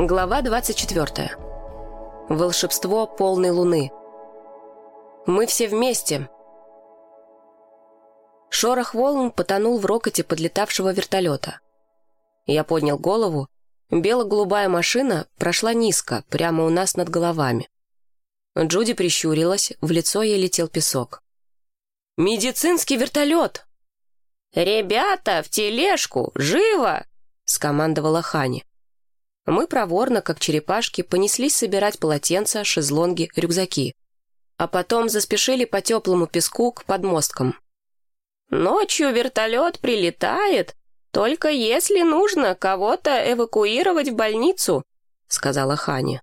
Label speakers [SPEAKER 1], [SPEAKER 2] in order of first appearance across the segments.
[SPEAKER 1] Глава 24. Волшебство полной луны. Мы все вместе. Шорох волн потонул в рокоте подлетавшего вертолета. Я поднял голову. Бело-голубая машина прошла низко, прямо у нас над головами. Джуди прищурилась, в лицо ей летел песок. «Медицинский вертолет!» «Ребята, в тележку! Живо!» — скомандовала Хани. Мы проворно, как черепашки, понеслись собирать полотенца, шезлонги, рюкзаки. А потом заспешили по теплому песку к подмосткам. «Ночью вертолет прилетает, только если нужно кого-то эвакуировать в больницу», сказала Хани.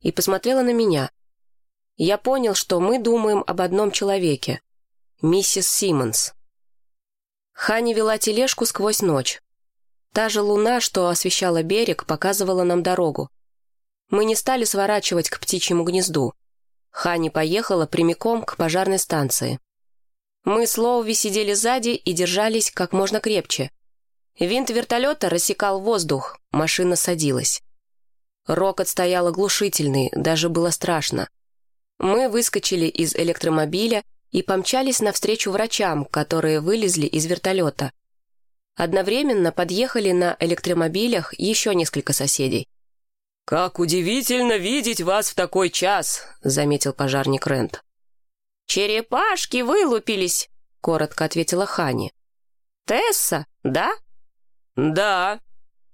[SPEAKER 1] И посмотрела на меня. Я понял, что мы думаем об одном человеке. Миссис Симмонс. Хани вела тележку сквозь ночь. Та же луна, что освещала берег, показывала нам дорогу. Мы не стали сворачивать к птичьему гнезду. Хани поехала прямиком к пожарной станции. Мы с Лоуви сидели сзади и держались как можно крепче. Винт вертолета рассекал воздух, машина садилась. Рокот стоял оглушительный, даже было страшно. Мы выскочили из электромобиля и помчались навстречу врачам, которые вылезли из вертолета. Одновременно подъехали на электромобилях еще несколько соседей.
[SPEAKER 2] «Как удивительно видеть вас в такой час», — заметил пожарник Рент.
[SPEAKER 1] «Черепашки вылупились», — коротко ответила Хани. «Тесса, да?»
[SPEAKER 2] «Да,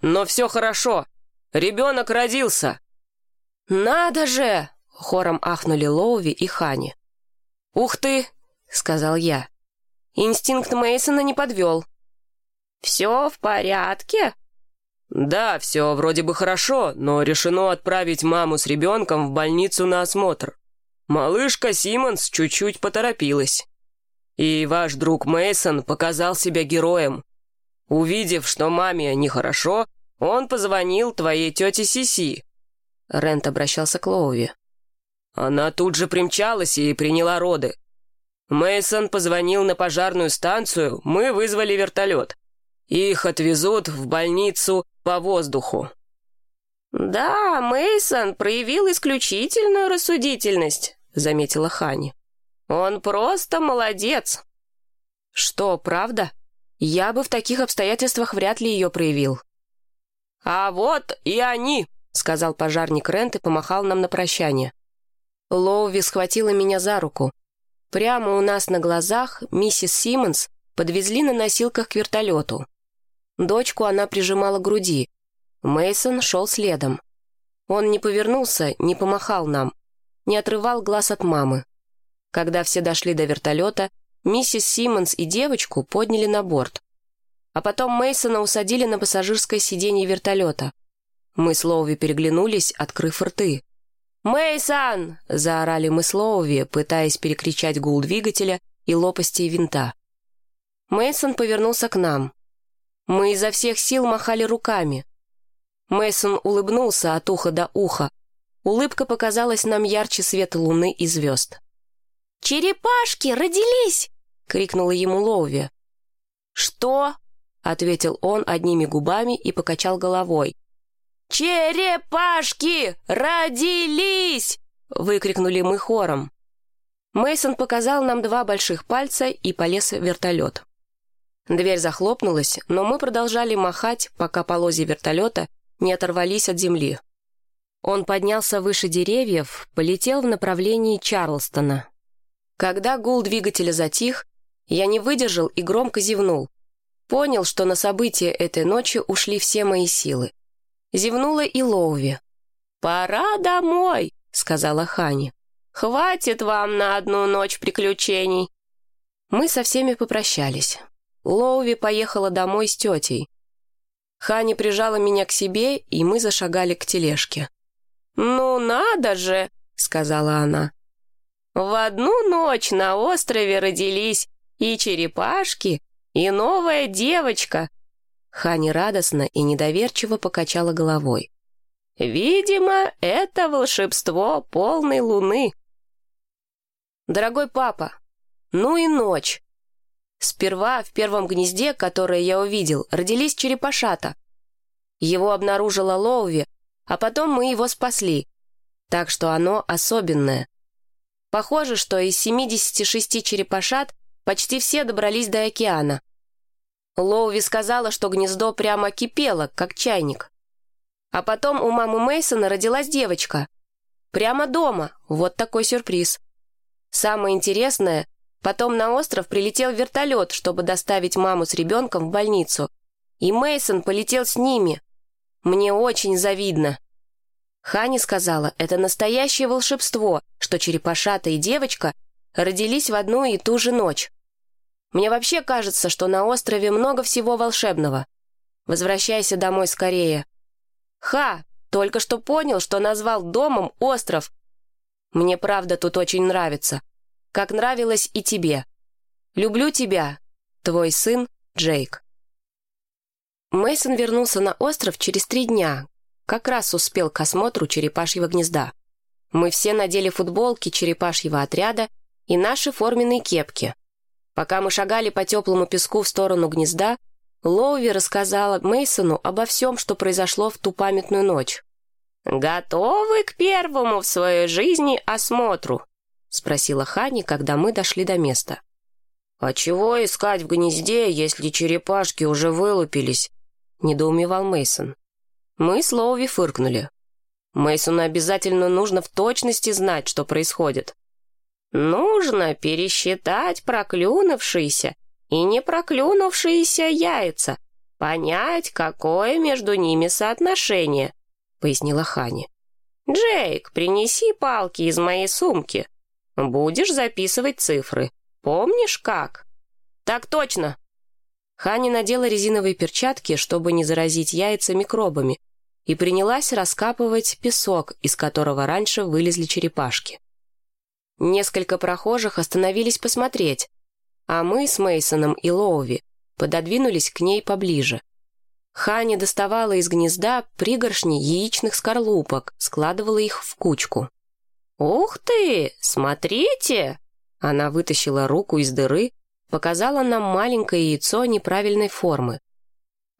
[SPEAKER 2] но все хорошо. Ребенок родился».
[SPEAKER 1] «Надо же!» — хором ахнули Лоуви и Хани. «Ух ты!» — сказал я. Инстинкт Мейсона не подвел. «Все в порядке?»
[SPEAKER 2] «Да, все вроде бы хорошо, но решено отправить маму с ребенком в больницу на осмотр. Малышка Симмонс чуть-чуть поторопилась. И ваш друг Мейсон показал себя героем. Увидев, что маме нехорошо, он позвонил твоей тете Сиси».
[SPEAKER 1] Рент обращался к Лоуви.
[SPEAKER 2] Она тут же примчалась и приняла роды. Мейсон позвонил на пожарную станцию, мы вызвали вертолет. Их отвезут в больницу по воздуху».
[SPEAKER 1] «Да, Мейсон проявил исключительную рассудительность», — заметила Хани. «Он просто молодец». «Что, правда? Я бы в таких обстоятельствах вряд ли ее проявил».
[SPEAKER 2] «А вот и они», — сказал пожарник Рент и помахал нам на прощание.
[SPEAKER 1] Лоуви схватила меня за руку. Прямо у нас на глазах миссис Симмонс подвезли на носилках к вертолету. Дочку она прижимала к груди. Мейсон шел следом. Он не повернулся, не помахал нам, не отрывал глаз от мамы. Когда все дошли до вертолета, миссис Симмонс и девочку подняли на борт. А потом Мейсона усадили на пассажирское сиденье вертолета. Мы с Лоуви переглянулись, открыв рты. «Мейсон!» — заорали мы с Лоуви, пытаясь перекричать гул двигателя и лопасти винта. Мейсон повернулся к нам. Мы изо всех сил махали руками. Мейсон улыбнулся от уха до уха. Улыбка показалась нам ярче света луны и звезд. «Черепашки родились!» — крикнула ему Лоуви. «Что?» — ответил он одними губами и покачал головой. «Черепашки родились!» — выкрикнули мы хором. Мейсон показал нам два больших пальца и полез в вертолет. Дверь захлопнулась, но мы продолжали махать, пока полозья вертолета не оторвались от земли. Он поднялся выше деревьев, полетел в направлении Чарлстона. Когда гул двигателя затих, я не выдержал и громко зевнул. Понял, что на события этой ночи ушли все мои силы. Зевнула и Лоуви. «Пора домой», — сказала Хани. «Хватит вам на одну ночь приключений». Мы со всеми попрощались. Лоуви поехала домой с тетей. Хани прижала меня к себе, и мы зашагали к тележке. «Ну надо же!» — сказала она. «В одну ночь на острове родились и черепашки, и новая девочка». Хани радостно и недоверчиво покачала головой. «Видимо, это волшебство полной луны». «Дорогой папа, ну и ночь!» Сперва в первом гнезде, которое я увидел, родились черепашата. Его обнаружила Лоуви, а потом мы его спасли. Так что оно особенное. Похоже, что из 76 черепашат почти все добрались до океана. Лоуви сказала, что гнездо прямо кипело, как чайник. А потом у мамы Мейсона родилась девочка. Прямо дома. Вот такой сюрприз. Самое интересное, потом на остров прилетел вертолет, чтобы доставить маму с ребенком в больницу. И Мейсон полетел с ними. Мне очень завидно. Хани сказала, это настоящее волшебство, что черепашата и девочка родились в одну и ту же ночь. Мне вообще кажется, что на острове много всего волшебного. Возвращайся домой скорее. Ха, только что понял, что назвал домом остров. Мне правда тут очень нравится. Как нравилось и тебе. Люблю тебя, твой сын Джейк. Мейсон вернулся на остров через три дня, как раз успел к осмотру черепашьего гнезда. Мы все надели футболки черепашьего отряда и наши форменные кепки. Пока мы шагали по теплому песку в сторону гнезда, Лоуви рассказала Мейсону обо всем, что произошло в ту памятную ночь. «Готовы к первому в своей жизни осмотру?» — спросила Хани, когда мы дошли до места. «А чего искать в гнезде, если черепашки уже вылупились?» — недоумевал Мейсон. Мы с Лоуви фыркнули. Мейсону обязательно нужно в точности знать, что происходит. «Нужно пересчитать проклюнувшиеся и не проклюнувшиеся яйца, понять, какое между ними соотношение», — пояснила Хани. «Джейк, принеси палки из моей сумки. Будешь записывать цифры. Помнишь, как?» «Так точно!» Хани надела резиновые перчатки, чтобы не заразить яйца микробами, и принялась раскапывать песок, из которого раньше вылезли черепашки. Несколько прохожих остановились посмотреть, а мы с Мейсоном и Лоуви пододвинулись к ней поближе. Хани доставала из гнезда пригоршни яичных скорлупок, складывала их в кучку. «Ух ты! Смотрите!» Она вытащила руку из дыры показала нам маленькое яйцо неправильной формы.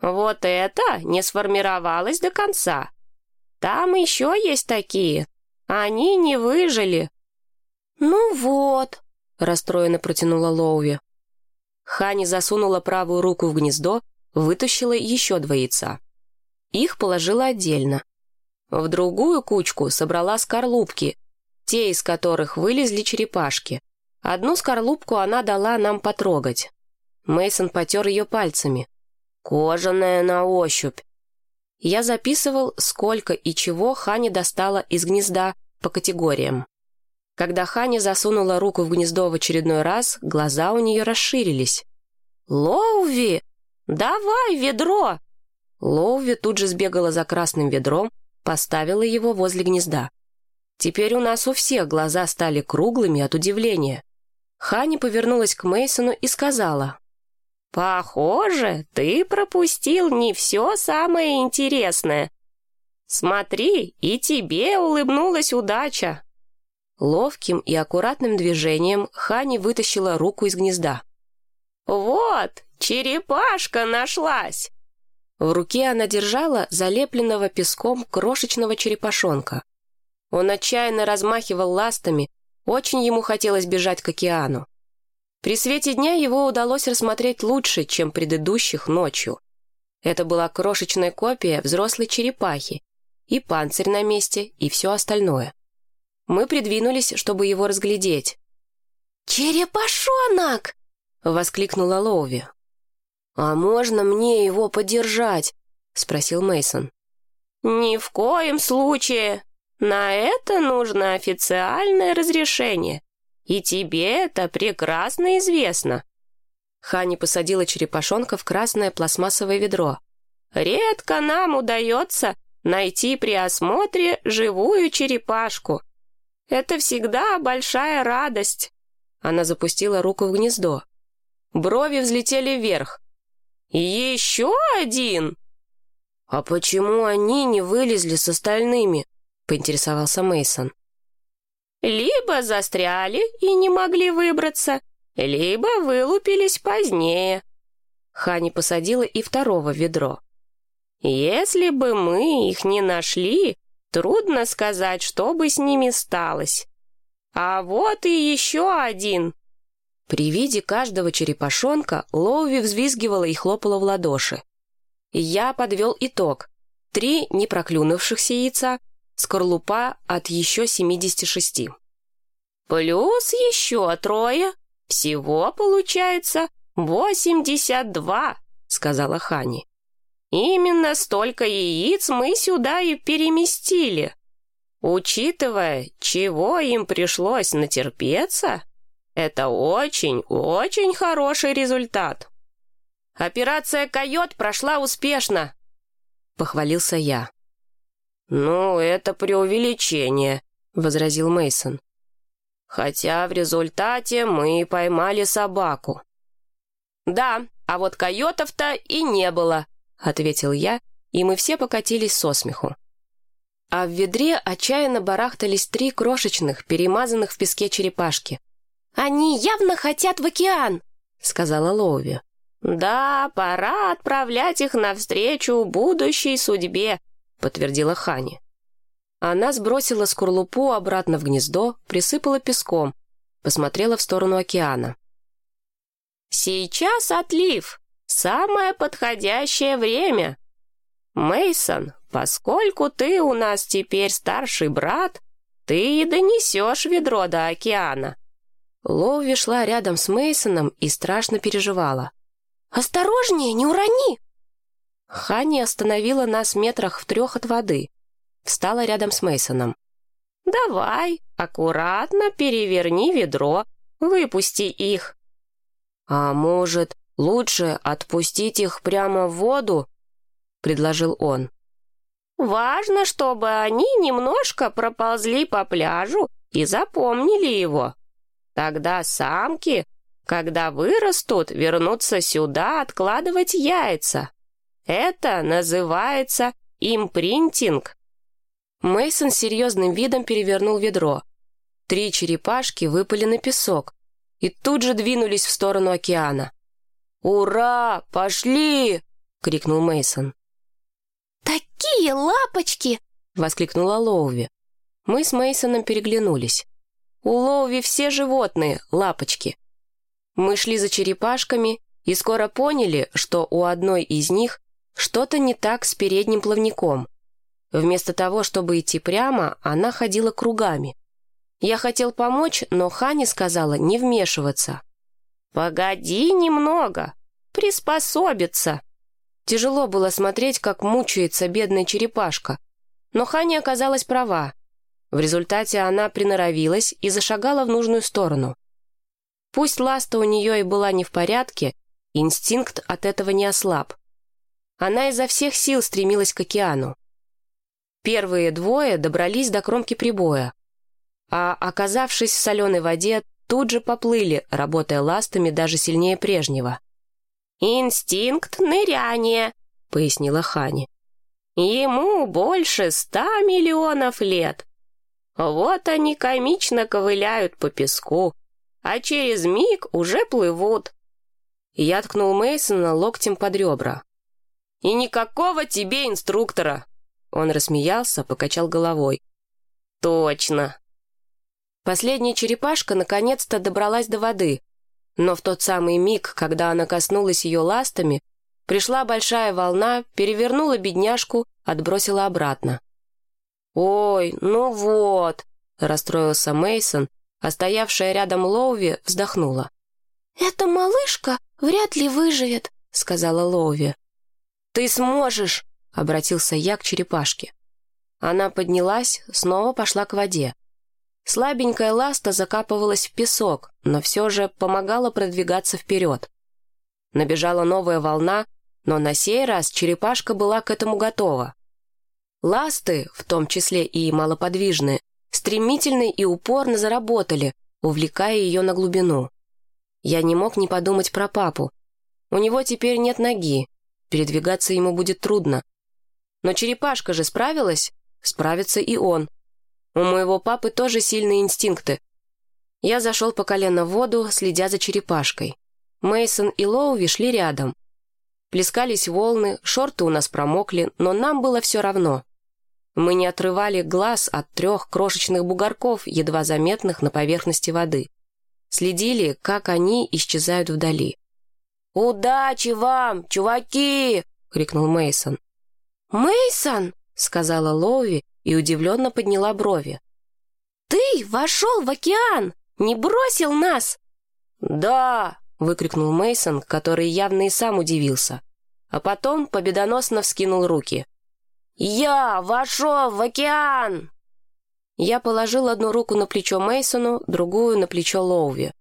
[SPEAKER 1] «Вот это не сформировалось до конца. Там еще есть такие. Они не выжили». «Ну вот», — расстроенно протянула Лоуви. Хани засунула правую руку в гнездо, вытащила еще два яйца. Их положила отдельно. В другую кучку собрала скорлупки, те из которых вылезли черепашки. Одну скорлупку она дала нам потрогать. Мейсон потер ее пальцами. Кожаная на ощупь. Я записывал, сколько и чего Хани достала из гнезда по категориям. Когда Хани засунула руку в гнездо в очередной раз, глаза у нее расширились. «Лоуви, давай ведро!» Лоуви тут же сбегала за красным ведром, поставила его возле гнезда. Теперь у нас у всех глаза стали круглыми от удивления. Хани повернулась к Мейсону и сказала. «Похоже, ты пропустил не все самое интересное. Смотри, и тебе улыбнулась удача». Ловким и аккуратным движением Хани вытащила руку из гнезда. «Вот, черепашка нашлась!» В руке она держала залепленного песком крошечного черепашонка. Он отчаянно размахивал ластами, очень ему хотелось бежать к океану. При свете дня его удалось рассмотреть лучше, чем предыдущих ночью. Это была крошечная копия взрослой черепахи, и панцирь на месте, и все остальное. Мы придвинулись, чтобы его разглядеть. «Черепашонок!» — воскликнула Лоуви. «А можно мне его подержать?» — спросил Мейсон. «Ни в коем случае!» На это нужно официальное разрешение, и тебе это прекрасно известно». Хани посадила черепашонка в красное пластмассовое ведро. «Редко нам удается найти при осмотре живую черепашку. Это всегда большая радость». Она запустила руку в гнездо. Брови взлетели вверх. «Еще один!» «А почему они не вылезли с остальными?» Поинтересовался Мейсон. «Либо застряли и не могли выбраться, либо вылупились позднее». Хани посадила и второго ведро.
[SPEAKER 3] Если бы мы их не нашли, трудно сказать, что бы с ними сталось. А вот и еще один».
[SPEAKER 1] При виде каждого черепашонка Лоуви взвизгивала и хлопала в ладоши. Я подвел итог. Три непроклюнувшихся яйца, скорлупа от еще 76.
[SPEAKER 3] Плюс еще трое. Всего получается 82, сказала Хани. Именно столько яиц мы сюда и переместили. Учитывая, чего им пришлось натерпеться, это очень-очень хороший результат. Операция «Койот» прошла успешно, похвалился я. «Ну, это преувеличение», — возразил Мейсон. «Хотя в результате мы поймали собаку». «Да, а вот койотов-то и не было», — ответил я, и мы все покатились со смеху. А в ведре отчаянно барахтались три крошечных, перемазанных в песке черепашки. «Они явно хотят в океан», — сказала Лоуви. «Да, пора отправлять их навстречу будущей судьбе», — подтвердила Хани. Она сбросила скорлупу обратно в гнездо, присыпала песком, посмотрела в сторону океана. «Сейчас отлив. Самое подходящее время. Мейсон, поскольку ты у нас теперь старший брат, ты и донесешь ведро до океана».
[SPEAKER 1] Лоуви шла рядом с Мейсоном и страшно переживала.
[SPEAKER 3] «Осторожнее, не урони!»
[SPEAKER 1] Ханни остановила нас метрах в трех от воды. Встала рядом с Мейсоном.
[SPEAKER 3] «Давай, аккуратно переверни ведро, выпусти их».
[SPEAKER 1] «А может, лучше отпустить их прямо в воду?» — предложил он.
[SPEAKER 3] «Важно, чтобы они немножко проползли по пляжу и запомнили его. Тогда самки когда вырастут, вернутся сюда откладывать яйца. Это называется импринтинг.
[SPEAKER 1] Мейсон серьезным видом перевернул ведро. Три черепашки выпали на песок и тут же двинулись в сторону океана. «Ура! Пошли!» — крикнул Мейсон.
[SPEAKER 3] «Такие лапочки!»
[SPEAKER 1] — воскликнула Лоуви. Мы с Мейсоном переглянулись. У Лоуви все животные — лапочки. Мы шли за черепашками и скоро поняли, что у одной из них что-то не так с передним плавником. Вместо того, чтобы идти прямо, она ходила кругами. Я хотел помочь, но Хани сказала не вмешиваться.
[SPEAKER 3] «Погоди немного, приспособиться».
[SPEAKER 1] Тяжело было смотреть, как мучается бедная черепашка. Но Хани оказалась права. В результате она приноровилась и зашагала в нужную сторону. Пусть ласта у нее и была не в порядке, инстинкт от этого не ослаб. Она изо всех сил стремилась к океану. Первые двое добрались до кромки прибоя, а, оказавшись в соленой воде, тут же поплыли, работая ластами даже сильнее прежнего.
[SPEAKER 3] «Инстинкт ныряния», — пояснила Хани. «Ему больше ста миллионов лет. Вот они комично ковыляют по песку, а через миг уже плывут».
[SPEAKER 1] Я ткнул Мейсона локтем под ребра.
[SPEAKER 2] «И никакого тебе инструктора!»
[SPEAKER 1] Он рассмеялся, покачал головой.
[SPEAKER 2] «Точно!»
[SPEAKER 1] Последняя черепашка наконец-то добралась до воды, но в тот самый миг, когда она коснулась ее ластами, пришла большая волна, перевернула бедняжку, отбросила обратно. «Ой, ну вот!» — расстроился Мейсон, а стоявшая рядом Лоуви вздохнула.
[SPEAKER 3] «Эта малышка вряд ли выживет», — сказала Лоуви.
[SPEAKER 1] «Ты сможешь!» — обратился я к черепашке. Она поднялась, снова пошла к воде. Слабенькая ласта закапывалась в песок, но все же помогала продвигаться вперед. Набежала новая волна, но на сей раз черепашка была к этому готова. Ласты, в том числе и малоподвижные, стремительно и упорно заработали, увлекая ее на глубину. Я не мог не подумать про папу. У него теперь нет ноги, передвигаться ему будет трудно. Но черепашка же справилась, справится и он. У моего папы тоже сильные инстинкты. Я зашел по колено в воду, следя за черепашкой. Мейсон и Лоуви шли рядом. Плескались волны, шорты у нас промокли, но нам было все равно. Мы не отрывали глаз от трех крошечных бугорков, едва заметных на поверхности воды. Следили, как они исчезают вдали.
[SPEAKER 3] «Удачи вам, чуваки!» — крикнул Мейсон.
[SPEAKER 1] Мейсон, сказала Лоуви и удивленно подняла брови. «Ты вошел в океан! Не бросил нас!»
[SPEAKER 3] «Да!» — выкрикнул
[SPEAKER 1] Мейсон, который явно и сам удивился. А потом победоносно вскинул руки.
[SPEAKER 3] «Я вошел в океан!»
[SPEAKER 1] Я положил одну руку на плечо Мейсону, другую на плечо Лоуви.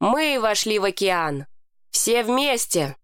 [SPEAKER 1] «Мы вошли в океан! Все вместе!»